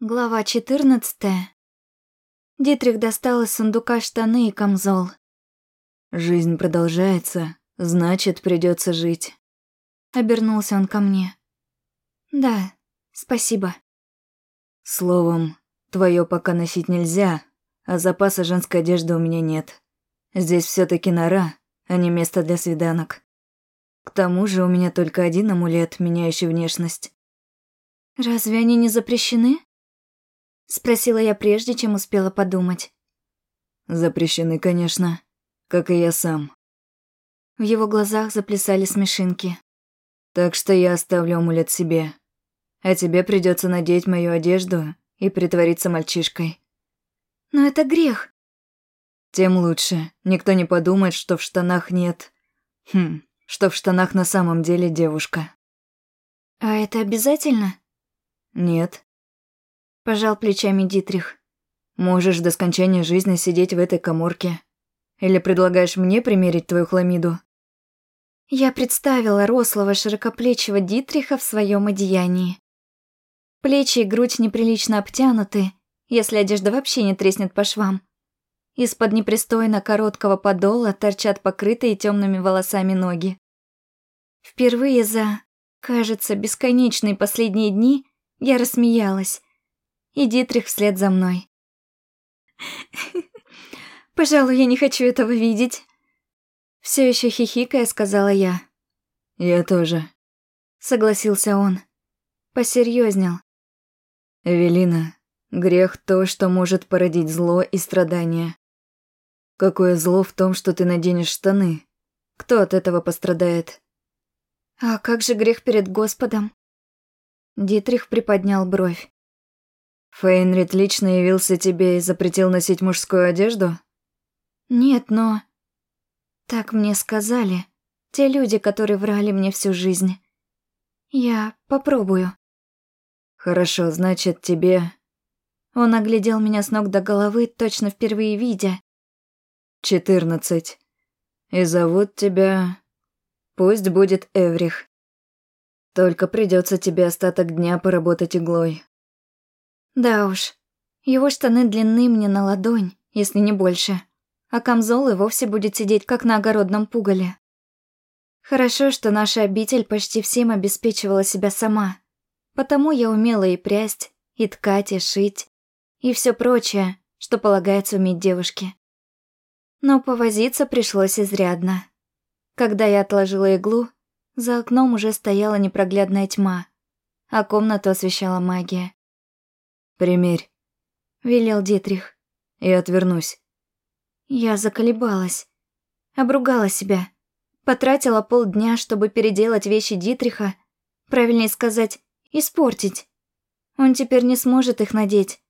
Глава 14. Дитрих достал из сундука штаны и камзол. «Жизнь продолжается, значит, придется жить». Обернулся он ко мне. «Да, спасибо». «Словом, твое пока носить нельзя, а запаса женской одежды у меня нет. Здесь все таки нора, а не место для свиданок. К тому же у меня только один амулет, меняющий внешность». «Разве они не запрещены?» Спросила я прежде, чем успела подумать. Запрещены, конечно, как и я сам. В его глазах заплясали смешинки. Так что я оставлю амулет себе. А тебе придется надеть мою одежду и притвориться мальчишкой. Но это грех. Тем лучше. Никто не подумает, что в штанах нет... Хм, что в штанах на самом деле девушка. А это обязательно? Нет. Пожал плечами Дитрих. Можешь до скончания жизни сидеть в этой коморке. Или предлагаешь мне примерить твою хламиду? Я представила рослого широкоплечего Дитриха в своем одеянии. Плечи и грудь неприлично обтянуты, если одежда вообще не треснет по швам. Из-под непристойно короткого подола торчат покрытые темными волосами ноги. Впервые за, кажется, бесконечные последние дни я рассмеялась и Дитрих вслед за мной. «Пожалуй, я не хочу этого видеть», — все еще хихикая сказала я. «Я тоже», — согласился он. Посерьезнел. «Эвелина, грех то, что может породить зло и страдания. Какое зло в том, что ты наденешь штаны? Кто от этого пострадает?» «А как же грех перед Господом?» Дитрих приподнял бровь. Фейнрид лично явился тебе и запретил носить мужскую одежду? Нет, но... Так мне сказали. Те люди, которые врали мне всю жизнь. Я попробую. Хорошо, значит, тебе... Он оглядел меня с ног до головы, точно впервые видя. Четырнадцать. И зовут тебя... Пусть будет Эврих. Только придется тебе остаток дня поработать иглой. Да уж, его штаны длинны мне на ладонь, если не больше, а камзол и вовсе будет сидеть как на огородном пугале. Хорошо, что наша обитель почти всем обеспечивала себя сама, потому я умела и прясть, и ткать, и шить, и все прочее, что полагается уметь девушке. Но повозиться пришлось изрядно. Когда я отложила иглу, за окном уже стояла непроглядная тьма, а комнату освещала магия. «Примерь», — велел Дитрих. «И отвернусь». Я заколебалась. Обругала себя. Потратила полдня, чтобы переделать вещи Дитриха. Правильнее сказать, испортить. Он теперь не сможет их надеть.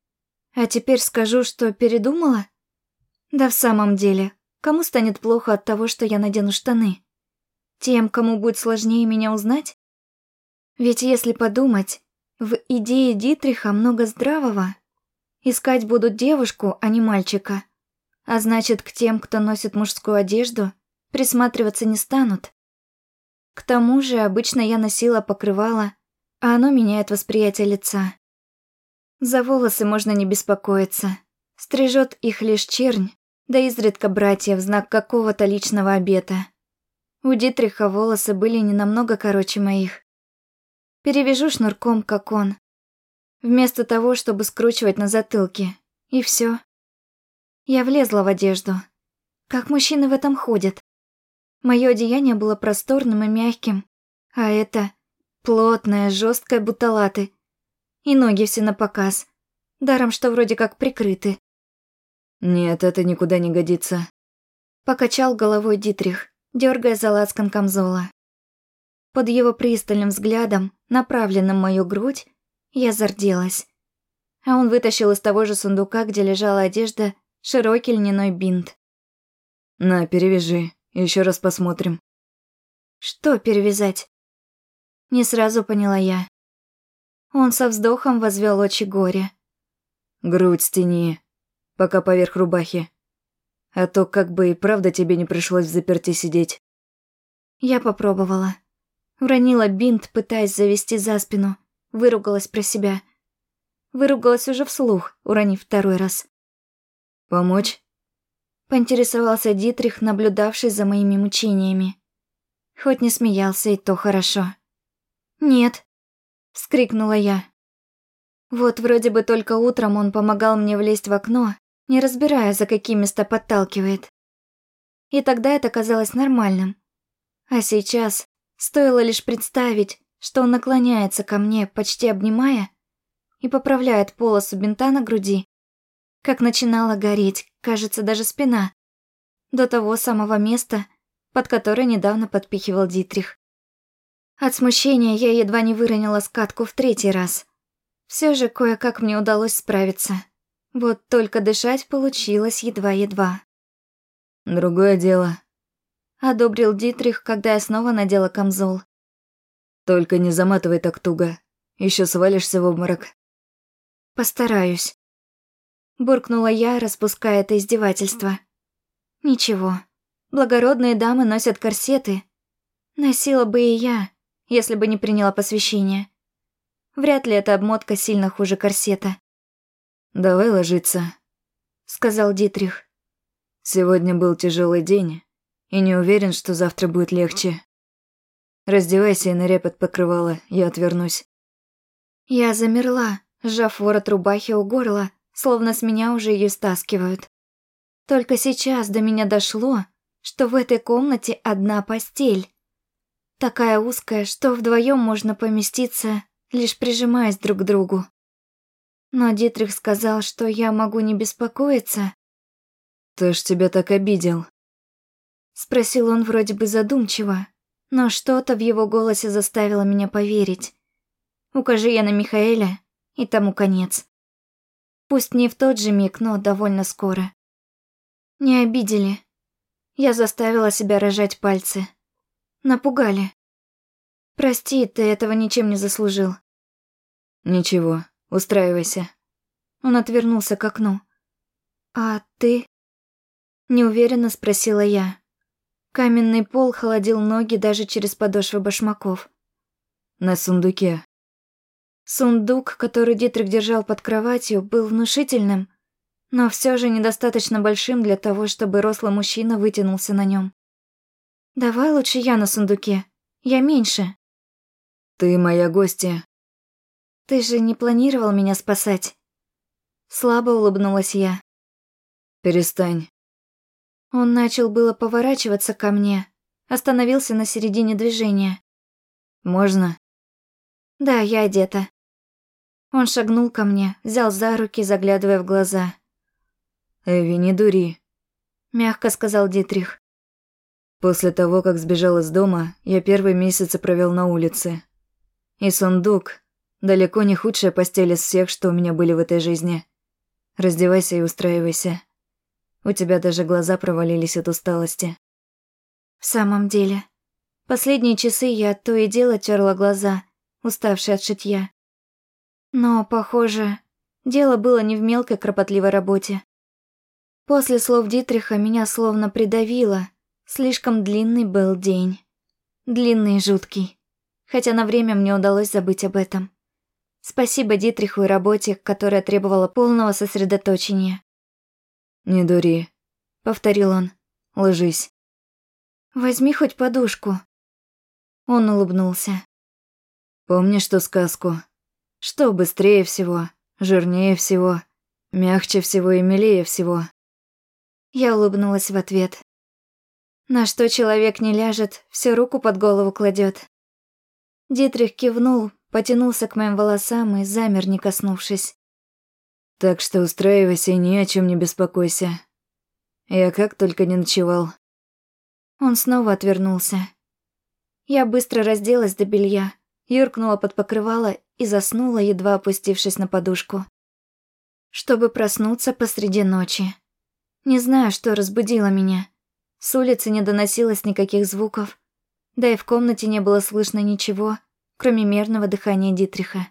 А теперь скажу, что передумала? Да в самом деле, кому станет плохо от того, что я надену штаны? Тем, кому будет сложнее меня узнать? Ведь если подумать, в идее Дитриха много здравого. Искать будут девушку, а не мальчика. А значит, к тем, кто носит мужскую одежду, присматриваться не станут. К тому же, обычно я носила покрывало, а оно меняет восприятие лица. За волосы можно не беспокоиться. Стрижет их лишь чернь, да изредка братья в знак какого-то личного обета. У Дитриха волосы были не намного короче моих, Перевяжу шнурком, как он. Вместо того, чтобы скручивать на затылке. И все. Я влезла в одежду. Как мужчины в этом ходят. Мое одеяние было просторным и мягким, а это плотное, жесткое, будто латы. И ноги все на показ, даром что вроде как прикрыты. Нет, это никуда не годится. Покачал головой Дитрих, дергая за лацкан камзола. Под его пристальным взглядом, направленным в мою грудь, я зарделась. А он вытащил из того же сундука, где лежала одежда, широкий льняной бинт. «На, перевяжи, еще раз посмотрим». «Что перевязать?» Не сразу поняла я. Он со вздохом возвел очи горя. «Грудь стяни, пока поверх рубахи. А то как бы и правда тебе не пришлось в заперти сидеть». Я попробовала. Уронила бинт, пытаясь завести за спину. Выругалась про себя. Выругалась уже вслух, уронив второй раз. «Помочь?» Поинтересовался Дитрих, наблюдавший за моими мучениями. Хоть не смеялся, и то хорошо. «Нет», — вскрикнула я. Вот вроде бы только утром он помогал мне влезть в окно, не разбирая, за какие места подталкивает. И тогда это казалось нормальным. А сейчас, стоило лишь представить, что он наклоняется ко мне, почти обнимая, и поправляет полосу бинта на груди, как начинала гореть, кажется, даже спина, до того самого места, под которое недавно подпихивал Дитрих. От смущения я едва не выронила скатку в третий раз. Все же кое-как мне удалось справиться. Вот только дышать получилось едва-едва. «Другое дело», — одобрил Дитрих, когда я снова надела камзол. «Только не заматывай так туго, еще свалишься в обморок». «Постараюсь», — буркнула я, распуская это издевательство. «Ничего, благородные дамы носят корсеты. Носила бы и я, если бы не приняла посвящение. Вряд ли эта обмотка сильно хуже корсета. «Давай ложиться», — сказал Дитрих. «Сегодня был тяжелый день, и не уверен, что завтра будет легче. Раздевайся и ныряй под покрывало, я отвернусь». Я замерла, сжав ворот рубахи у горла, словно с меня уже ее стаскивают. Только сейчас до меня дошло, что в этой комнате одна постель. Такая узкая, что вдвоем можно поместиться, лишь прижимаясь друг к другу. Но Дитрих сказал, что я могу не беспокоиться. «Кто ж тебя так обидел?» Спросил он вроде бы задумчиво, но что-то в его голосе заставило меня поверить. Укажи я на Михаэля, и тому конец. Пусть не в тот же миг, но довольно скоро. Не обидели. Я заставила себя рожать пальцы. Напугали. Прости, ты этого ничем не заслужил. Ничего, устраивайся. Он отвернулся к окну. А ты? Неуверенно спросила я. Каменный пол холодил ноги даже через подошвы башмаков. На сундуке. Сундук, который Дитрик держал под кроватью, был внушительным, но все же недостаточно большим для того, чтобы рослый мужчина вытянулся на нем. «Давай лучше я на сундуке. Я меньше». «Ты моя гостья». «Ты же не планировал меня спасать?» Слабо улыбнулась я. «Перестань». Он начал было поворачиваться ко мне, остановился на середине движения. «Можно?» «Да, я одета». Он шагнул ко мне, взял за руки, заглядывая в глаза. «Эви, не дури», — мягко сказал Дитрих. После того, как сбежал из дома, я первые месяцы провел на улице. И сундук – далеко не худшая постель из всех, что у меня были в этой жизни. Раздевайся и устраивайся. У тебя даже глаза провалились от усталости. В самом деле, последние часы я то и дело терла глаза, уставшие от шитья. Но, похоже, дело было не в мелкой кропотливой работе. После слов Дитриха меня словно придавило. Слишком длинный был день. Длинный и жуткий. Хотя на время мне удалось забыть об этом. Спасибо Дитриху и работе, которая требовала полного сосредоточения. «Не дури», — повторил он. «Ложись». «Возьми хоть подушку». Он улыбнулся. «Помнишь ту сказку? Что быстрее всего, жирнее всего, мягче всего и милее всего?» Я улыбнулась в ответ. На что человек не ляжет, всю руку под голову кладет. Дитрих кивнул, потянулся к моим волосам и замер, не коснувшись. «Так что устраивайся и ни о чем не беспокойся. Я как только не ночевал». Он снова отвернулся. Я быстро разделась до белья, юркнула под покрывало и заснула, едва опустившись на подушку. Чтобы проснуться посреди ночи. Не знаю, что разбудило меня. С улицы не доносилось никаких звуков, да и в комнате не было слышно ничего, кроме мерного дыхания Дитриха.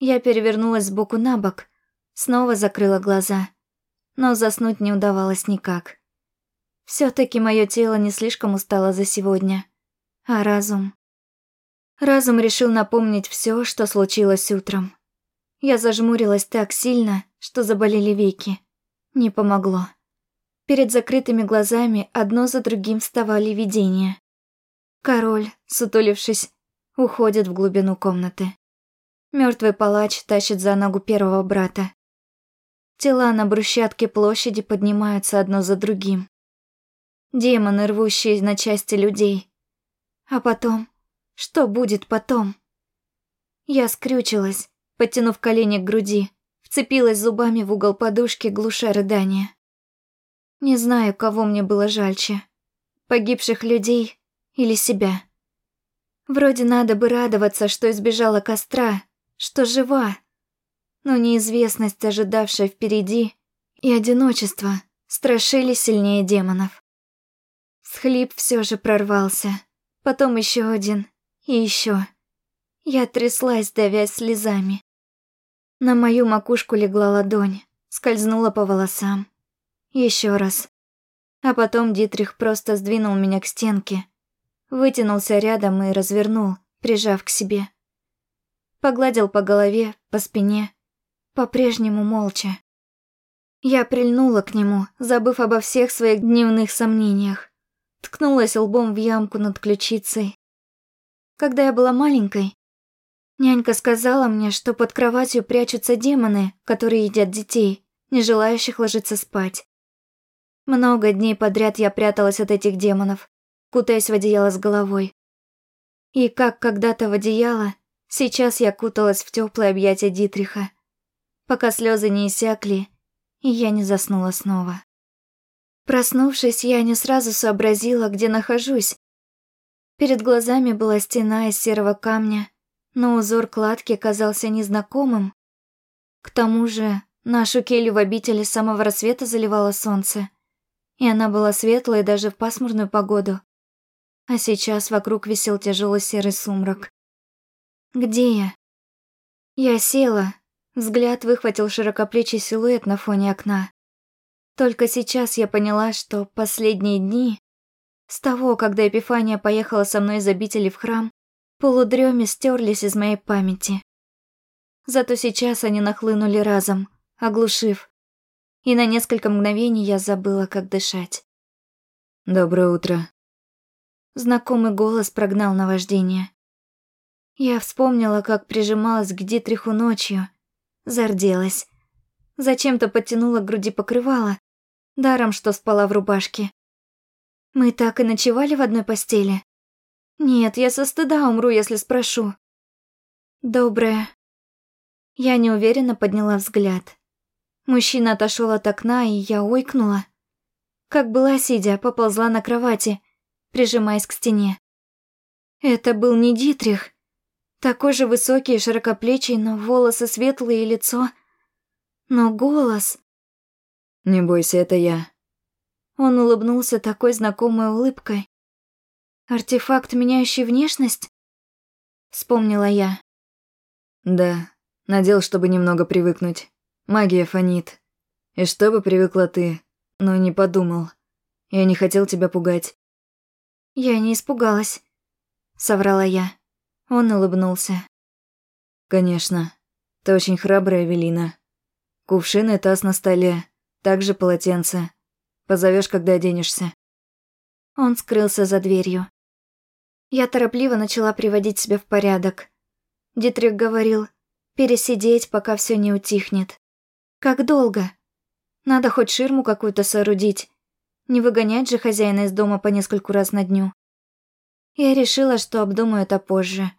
Я перевернулась сбоку на бок, снова закрыла глаза, но заснуть не удавалось никак. все таки мое тело не слишком устало за сегодня, а разум... Разум решил напомнить все, что случилось утром. Я зажмурилась так сильно, что заболели веки. Не помогло. Перед закрытыми глазами одно за другим вставали видения. Король, сутулившись, уходит в глубину комнаты. Мертвый палач тащит за ногу первого брата. Тела на брусчатке площади поднимаются одно за другим. Демоны, рвущие на части людей. А потом? Что будет потом? Я скрючилась, подтянув колени к груди, вцепилась зубами в угол подушки, глуша рыдания. Не знаю, кого мне было жальче. Погибших людей или себя. Вроде надо бы радоваться, что избежала костра, что жива. Но неизвестность, ожидавшая впереди, и одиночество страшили сильнее демонов. Схлип все же прорвался. Потом еще один. И еще. Я тряслась, давясь слезами. На мою макушку легла ладонь, скользнула по волосам. Еще раз. А потом Дитрих просто сдвинул меня к стенке, вытянулся рядом и развернул, прижав к себе. Погладил по голове, по спине, по-прежнему молча. Я прильнула к нему, забыв обо всех своих дневных сомнениях. Ткнулась лбом в ямку над ключицей. Когда я была маленькой, нянька сказала мне, что под кроватью прячутся демоны, которые едят детей, не желающих ложиться спать. Много дней подряд я пряталась от этих демонов, кутаясь в одеяло с головой. И как когда-то в одеяло, сейчас я куталась в теплое объятие Дитриха, пока слезы не иссякли, и я не заснула снова. Проснувшись, я не сразу сообразила, где нахожусь. Перед глазами была стена из серого камня, но узор кладки казался незнакомым. К тому же, нашу келью в обители с самого рассвета заливало солнце и она была светлой даже в пасмурную погоду. А сейчас вокруг висел тяжелый серый сумрак. Где я? Я села, взгляд выхватил широкоплечий силуэт на фоне окна. Только сейчас я поняла, что последние дни, с того, когда Эпифания поехала со мной из обители в храм, полудреме стерлись из моей памяти. Зато сейчас они нахлынули разом, оглушив, и на несколько мгновений я забыла, как дышать. «Доброе утро». Знакомый голос прогнал наваждение. Я вспомнила, как прижималась к Дитриху ночью, зарделась. Зачем-то подтянула к груди покрывало, даром, что спала в рубашке. Мы так и ночевали в одной постели. Нет, я со стыда умру, если спрошу. Доброе. Я неуверенно подняла взгляд. Мужчина отошел от окна, и я ойкнула. Как была сидя, поползла на кровати, прижимаясь к стене. Это был не Дитрих. Такой же высокий и широкоплечий, но волосы светлые и лицо. Но голос... «Не бойся, это я». Он улыбнулся такой знакомой улыбкой. «Артефакт, меняющий внешность?» Вспомнила я. «Да, надел, чтобы немного привыкнуть». Магия фонит. И чтобы привыкла ты, но не подумал. Я не хотел тебя пугать. Я не испугалась, соврала я. Он улыбнулся. Конечно. Ты очень храбрая, Велина. Кувшин и таз на столе, также полотенце. Позовешь, когда оденешься. Он скрылся за дверью. Я торопливо начала приводить себя в порядок. Дитрих говорил, пересидеть, пока все не утихнет. Как долго? Надо хоть ширму какую-то соорудить. Не выгонять же хозяина из дома по нескольку раз на дню. Я решила, что обдумаю это позже.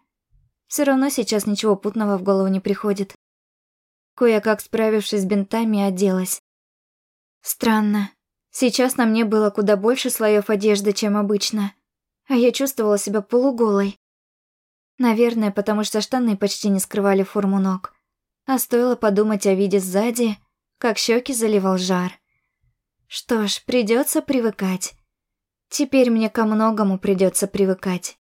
Все равно сейчас ничего путного в голову не приходит. Кое-как справившись с бинтами, оделась. Странно. Сейчас на мне было куда больше слоев одежды, чем обычно. А я чувствовала себя полуголой. Наверное, потому что штаны почти не скрывали форму ног. А стоило подумать о виде сзади, как щеки заливал жар. Что ж, придется привыкать. Теперь мне ко многому придется привыкать.